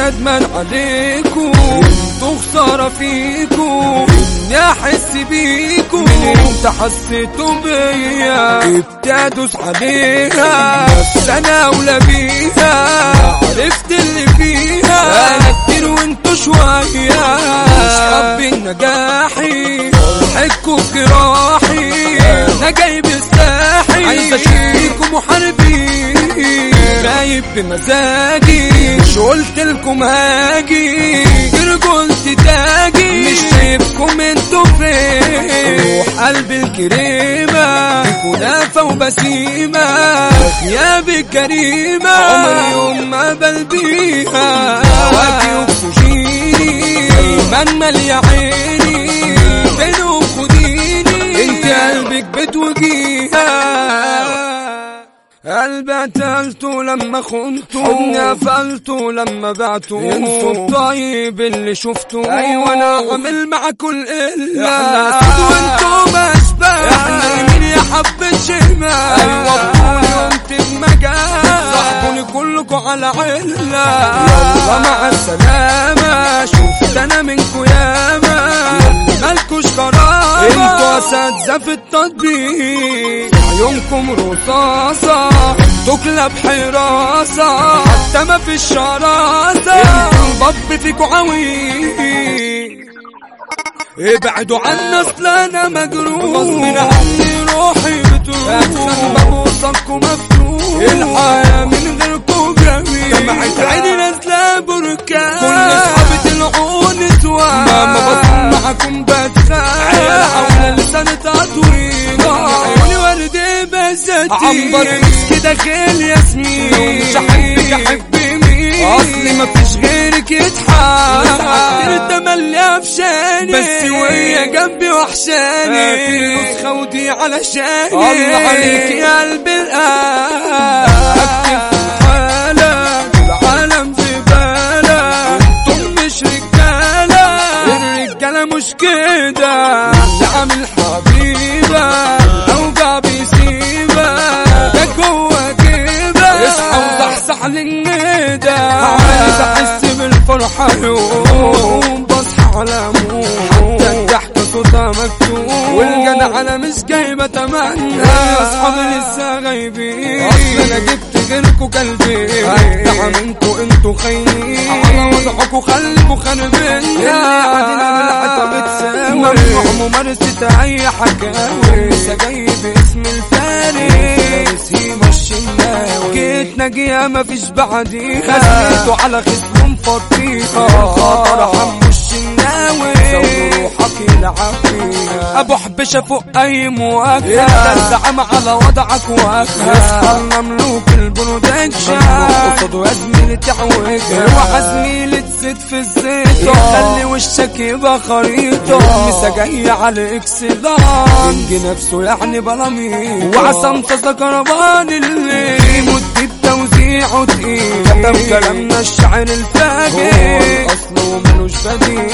ندمان عليكم خسارة فيكم. أحس بيكم. من إمتى حسيتوا بيا. ابتدوس عليها. بس أنا اولى بيها. عرفت اللي فيها. أنا كتير وانتوا شوية. مش حابين نجاحي. حكوا بجراحي أنا جايب سلاحي عايز اشوفكم محاربين خايف بمزاجي. مش قلت لكم هاجي. غير فين روح قلب الكريمة كنافة وبسيمة غياب الكريمة عمري يوم ما بلبيها هواكي دايما مالية عيني قتلته لما خنته حضني قفلته لما بعته انسوا الطيب اللي شفته أيوه. أنا عامل مع كل الا وأنتم إحنا يمين يا حبة شمال أيوه. بقولي قمت بمجال صاحبوني كلكوا على علة. يلا. مع السلامة. شفت أنا منكوا ياما مالكوش كرامة. إنتوا أساتذة في التطبيق. عيونكم رصاصة. تكلب حراسة حتى ما في الشراسة الباب فيكوا عويل ابعدوا عنا اصل أنا مجروح. غصب عني روحي بتروح. عشان ببوسكوا مفتوح الحياة. من غيركوا جميل دمعة عيني نازلة بركان كل بزتي عنبر كده خيل ياسمين مش احبك احب مين؟ أصلي مفيش غيرك يتحال كتير تملي أفشاني. بس وهي جنبي وحشاني. في نسخة ودي علشاني. الله عليك. يا بالك أنتم مش مش كده. عامل حبيبة اوجع بيسيبك ده جوا جيبك اصحى وصحصح للندى أحس بالفرحة. يوم بصحى على حتى الضحكة صوتها مكتوب والجدع أنا مش جايبة تمنى اصحابي لسه غايبين أنا جبت غيركوا قلبي افتح منكوا أنتوا خاينين على وضعكوا خليكوا خربين قاعدين بالحيطة بتساوي ممنوع ممارسة أي حكاوي. لسه جاي هيما الشناوي جيت ناجية مفيش بعديها. خسيتوا على خصم مفضيها خاطر حمو الشناوي. روحك يلعب فيها أبو حبشة فوق أي مواجهة انت الزعم على وضعك واجهة اصحى مملوك البرودكشن قصده تعوجها اوعى زميلي تزيد في الزيت. خلي وشك يبقى خريطة. مسا جاي على اكسلان ينجي نفسه يعني بلامين وعصام سكربان اللي في مدة توزيعه تقيل كتب كلامنا الشعر الفاجر اصله ملوش بديل